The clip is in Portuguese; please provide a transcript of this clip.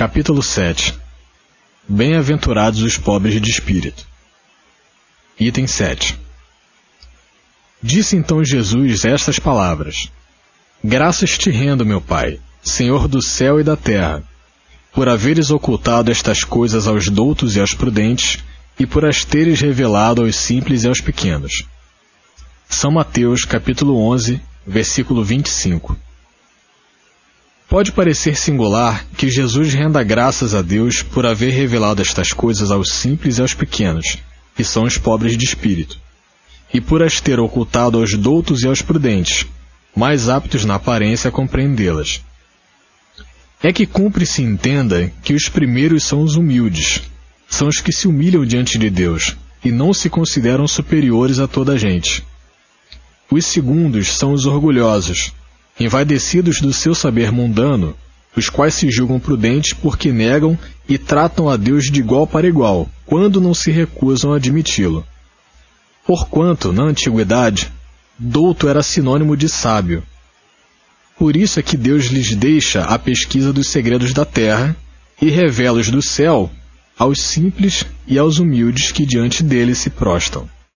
Capítulo 7 Bem-aventurados os pobres de espírito. Item 7 Disse então Jesus estas palavras: Graças te rendo, meu Pai, Senhor do céu e da terra, por haveres ocultado estas coisas aos doutos e aos prudentes, e por as teres revelado aos simples e aos pequenos. São Mateus, capítulo 11, versículo 25. Pode parecer singular que Jesus renda graças a Deus por haver revelado estas coisas aos simples e aos pequenos, que são os pobres de espírito, e por as ter ocultado aos doutos e aos prudentes, mais aptos na aparência a compreendê-las. É que cumpre se entenda que os primeiros são os humildes, são os que se humilham diante de Deus e não se consideram superiores a toda a gente. Os segundos são os orgulhosos, envaidecidos do seu saber mundano, os quais se julgam prudentes porque negam e tratam a Deus de igual para igual, quando não se recusam a admiti-lo. Porquanto, na antiguidade, douto era sinônimo de sábio. Por isso é que Deus lhes deixa a pesquisa dos segredos da terra e revela os do céu aos simples e aos humildes que diante dele se prostam.